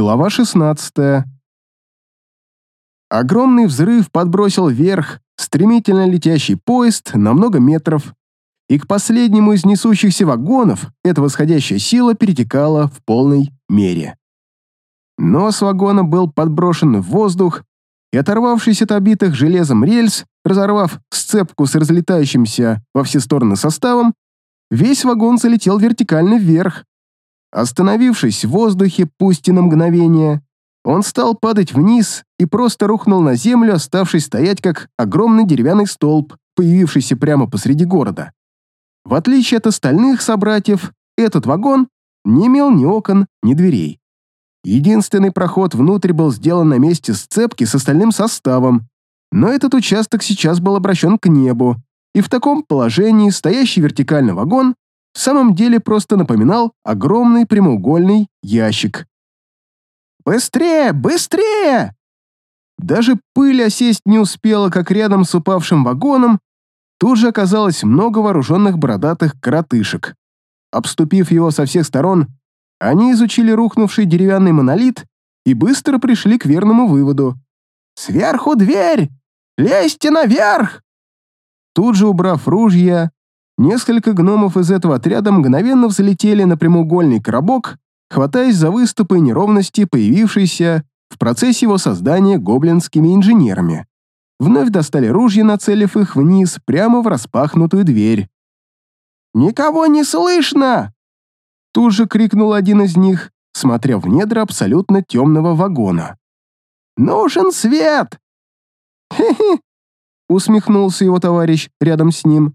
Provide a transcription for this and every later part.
Глава 16. Огромный взрыв подбросил вверх стремительно летящий поезд на много метров, и к последнему из несущихся вагонов эта восходящая сила перетекала в полной мере. Нос вагона был подброшен в воздух, и оторвавшись от обитых железом рельс, разорвав сцепку с разлетающимся во все стороны составом, весь вагон залетел вертикально вверх. Остановившись в воздухе, пусть и на мгновение, он стал падать вниз и просто рухнул на землю, оставшись стоять как огромный деревянный столб, появившийся прямо посреди города. В отличие от остальных собратьев, этот вагон не имел ни окон, ни дверей. Единственный проход внутрь был сделан на месте сцепки с остальным составом, но этот участок сейчас был обращен к небу, и в таком положении стоящий вертикально вагон в самом деле просто напоминал огромный прямоугольный ящик. «Быстрее! Быстрее!» Даже пыль осесть не успела, как рядом с упавшим вагоном тут же оказалось много вооруженных бородатых коротышек. Обступив его со всех сторон, они изучили рухнувший деревянный монолит и быстро пришли к верному выводу. «Сверху дверь! Лезьте наверх!» Тут же, убрав ружья, несколько гномов из этого отряда мгновенно взлетели на прямоугольный коробок, хватаясь за выступы неровности, появившиеся в процессе его создания гоблинскими инженерами. Вновь достали ружья, нацелив их вниз, прямо в распахнутую дверь. «Никого не слышно!» Тут же крикнул один из них, смотря в недра абсолютно темного вагона. «Нужен свет!» «Хе-хе!» усмехнулся его товарищ рядом с ним.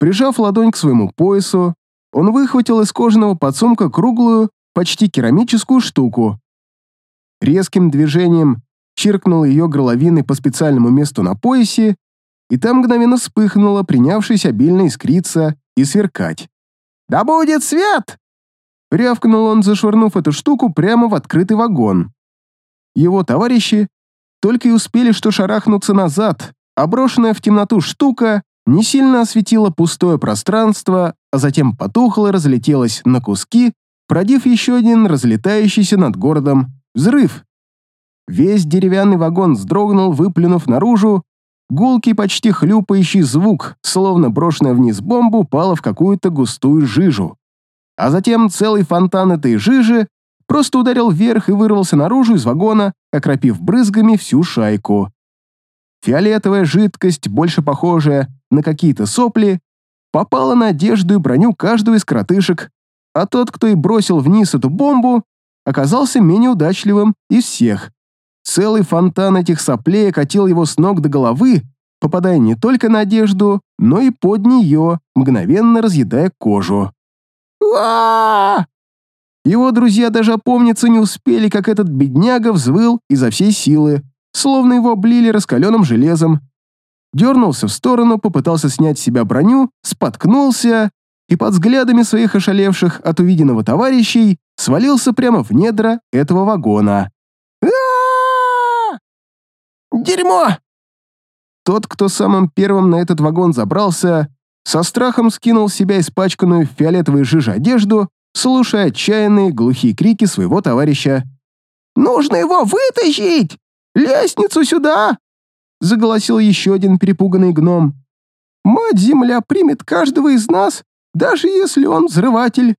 Прижав ладонь к своему поясу, он выхватил из кожаного подсумка круглую, почти керамическую штуку. Резким движением чиркнул ее горловиной по специальному месту на поясе, и там мгновенно вспыхнуло, принявшись обильно искриться и сверкать. «Да будет свет!» Рявкнул он, зашвырнув эту штуку прямо в открытый вагон. Его товарищи только и успели что шарахнуться назад, а брошенная в темноту штука не сильно осветила пустое пространство, а затем потухла и разлетелась на куски, продив еще один разлетающийся над городом взрыв. Весь деревянный вагон вздрогнул, выплюнув наружу, гулкий, почти хлюпающий звук, словно брошенная вниз бомба упала в какую-то густую жижу. А затем целый фонтан этой жижи просто ударил вверх и вырвался наружу из вагона, окропив брызгами всю шайку. Фиолетовая жидкость, больше похожая на какие-то сопли, попала на одежду и броню каждого из кротышек, а тот, кто и бросил вниз эту бомбу, оказался менее удачливым из всех. Целый фонтан этих соплей окатил его с ног до головы, попадая не только на одежду, но и под нее, мгновенно разъедая кожу. а Его друзья даже опомниться не успели, как этот бедняга взвыл изо всей силы, словно его облили раскаленным железом. Дернулся в сторону, попытался снять с себя броню, споткнулся и под взглядами своих ошалевших от увиденного товарищей свалился прямо в недра этого вагона. «Дерьмо!» Тот, кто самым первым на этот вагон забрался, со страхом скинул с себя испачканную в фиолетовой жиже одежду, слушая отчаянные глухие крики своего товарища. «Нужно его вытащить! Лестницу сюда!» Заголосил еще один перепуганный гном. «Мать-Земля примет каждого из нас, даже если он взрыватель!»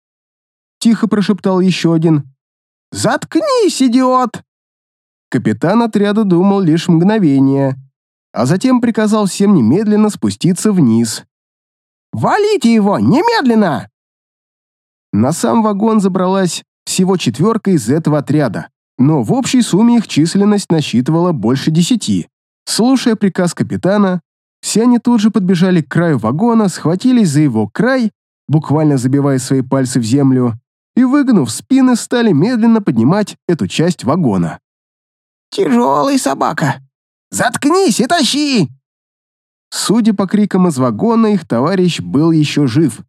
Тихо прошептал еще один. «Заткнись, идиот!» Капитан отряда думал лишь мгновение, а затем приказал всем немедленно спуститься вниз. «Валите его! Немедленно!» На сам вагон забралась всего четверка из этого отряда но в общей сумме их численность насчитывала больше десяти. Слушая приказ капитана, все они тут же подбежали к краю вагона, схватились за его край, буквально забивая свои пальцы в землю, и, выгнув спины, стали медленно поднимать эту часть вагона. «Тяжелый собака! Заткнись и тащи!» Судя по крикам из вагона, их товарищ был еще жив.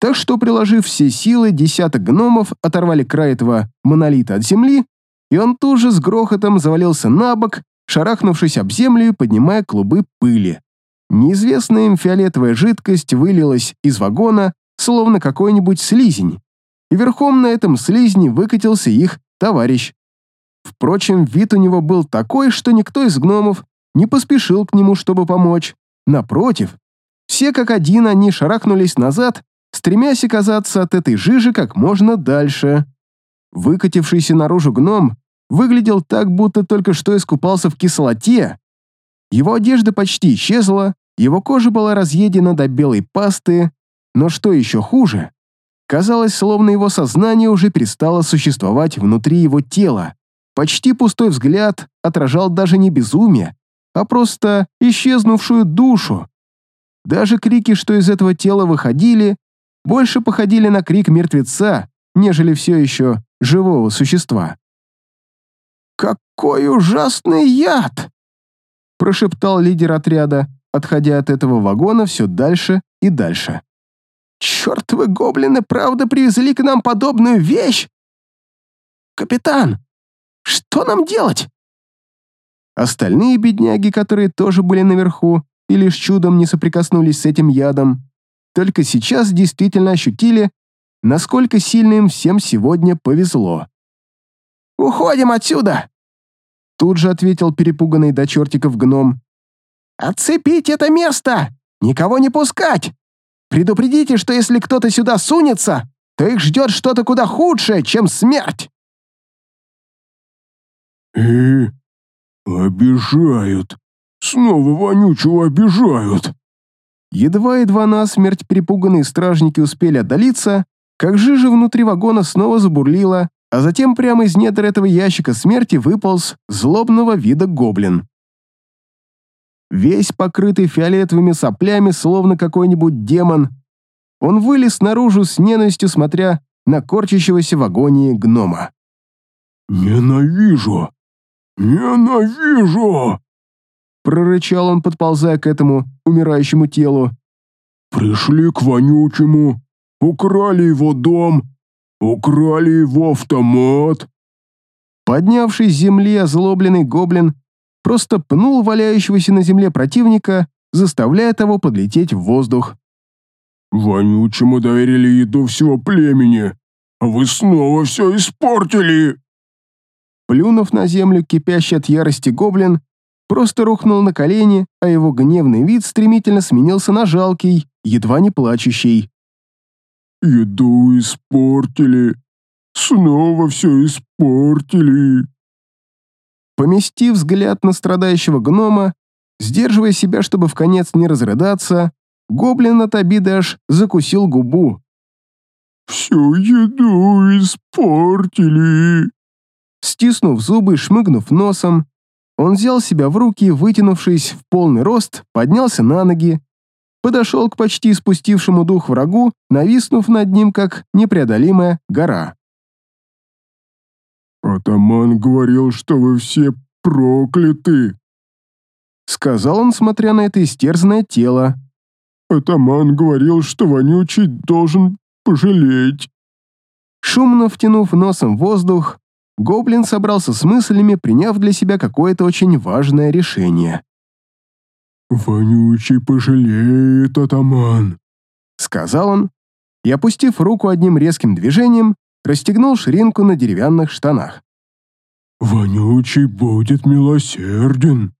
Так что, приложив все силы, десяток гномов оторвали край этого монолита от земли и он тут же с грохотом завалился на бок, шарахнувшись об землю и поднимая клубы пыли. Неизвестная им фиолетовая жидкость вылилась из вагона, словно какой-нибудь слизень, и верхом на этом слизне выкатился их товарищ, Впрочем, вид у него был такой, что никто из гномов не поспешил к нему, чтобы помочь. Напротив, все как один они шарахнулись назад, стремясь оказаться от этой жижи как можно дальше. Выкатившийся наружу гном выглядел так, будто только что искупался в кислоте. Его одежда почти исчезла, его кожа была разъедена до белой пасты, но что еще хуже, казалось, словно его сознание уже перестало существовать внутри его тела. Почти пустой взгляд отражал даже не безумие, а просто исчезнувшую душу. Даже крики, что из этого тела выходили, больше походили на крик мертвеца, нежели все еще живого существа. «Какой ужасный яд!» прошептал лидер отряда, отходя от этого вагона все дальше и дальше. «Чертовы гоблины правда привезли к нам подобную вещь? Капитан, что нам делать?» Остальные бедняги, которые тоже были наверху и лишь чудом не соприкоснулись с этим ядом, только сейчас действительно ощутили, насколько сильно им всем сегодня повезло. «Уходим отсюда!» Тут же ответил перепуганный до чертиков гном. «Отцепить это место! Никого не пускать! Предупредите, что если кто-то сюда сунется, то их ждет что-то куда худшее, чем смерть!» «И обижают. Снова вонючего обижают!» Едва-едва насмерть перепуганные стражники успели отдалиться, как жижа внутри вагона снова забурлила, а затем прямо из недр этого ящика смерти выполз злобного вида гоблин. Весь покрытый фиолетовыми соплями, словно какой-нибудь демон, он вылез наружу с ненавистью, смотря на корчащегося в агонии гнома. «Ненавижу! Ненавижу!» прорычал он, подползая к этому умирающему телу. «Пришли к вонючему, украли его дом, украли его автомат». Поднявшись с земли, озлобленный гоблин просто пнул валяющегося на земле противника, заставляя того подлететь в воздух. «Вонючему доверили еду всего племени, а вы снова все испортили!» Плюнув на землю, кипящий от ярости гоблин, просто рухнул на колени, а его гневный вид стремительно сменился на жалкий, едва не плачущий. «Еду испортили. Снова все испортили». Поместив взгляд на страдающего гнома, сдерживая себя, чтобы в конец не разрыдаться, гоблин от обиды аж закусил губу. «Всю еду испортили». Стиснув зубы и шмыгнув носом, он взял себя в руки вытянувшись в полный рост, поднялся на ноги, подошел к почти спустившему дух врагу, нависнув над ним, как непреодолимая гора. «Атаман говорил, что вы все прокляты», — сказал он, смотря на это истерзанное тело. «Атаман говорил, что вонючий должен пожалеть». Шумно втянув носом воздух, Гоблин собрался с мыслями, приняв для себя какое-то очень важное решение. «Вонючий пожалеет, атаман», — сказал он, и, опустив руку одним резким движением, расстегнул ширинку на деревянных штанах. «Вонючий будет милосерден».